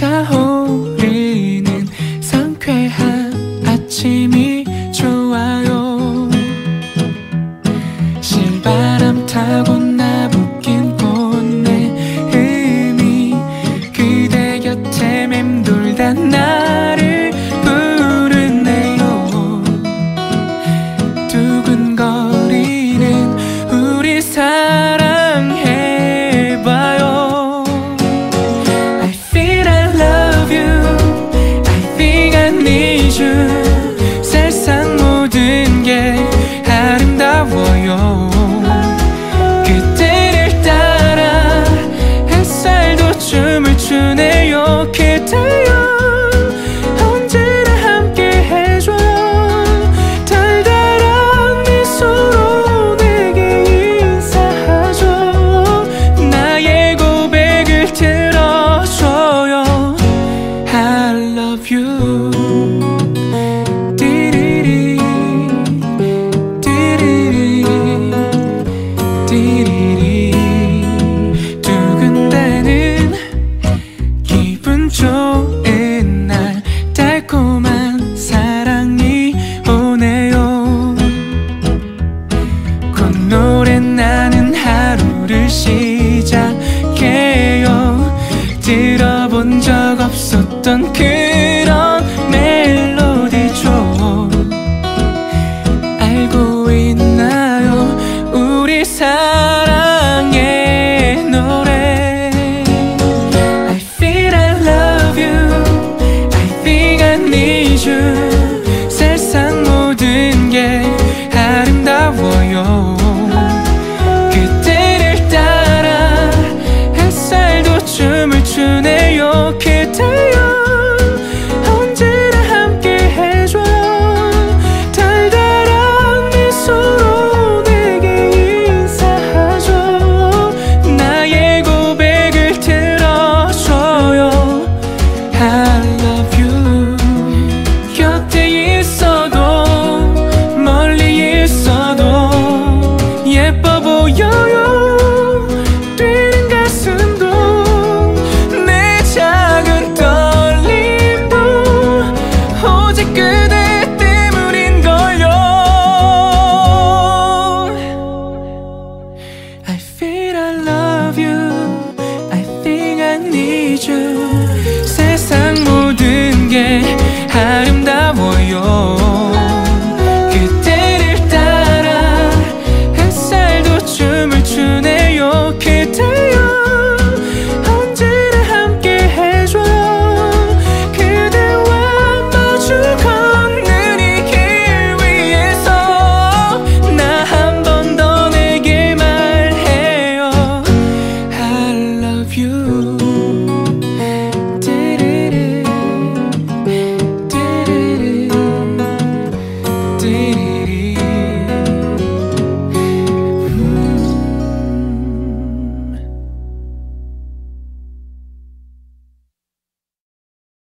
彩虹。 찔러본 적 없었던 그 오직 그대 때문인걸요 I feel I love you I think I need you 세상 모든 게 아름다워요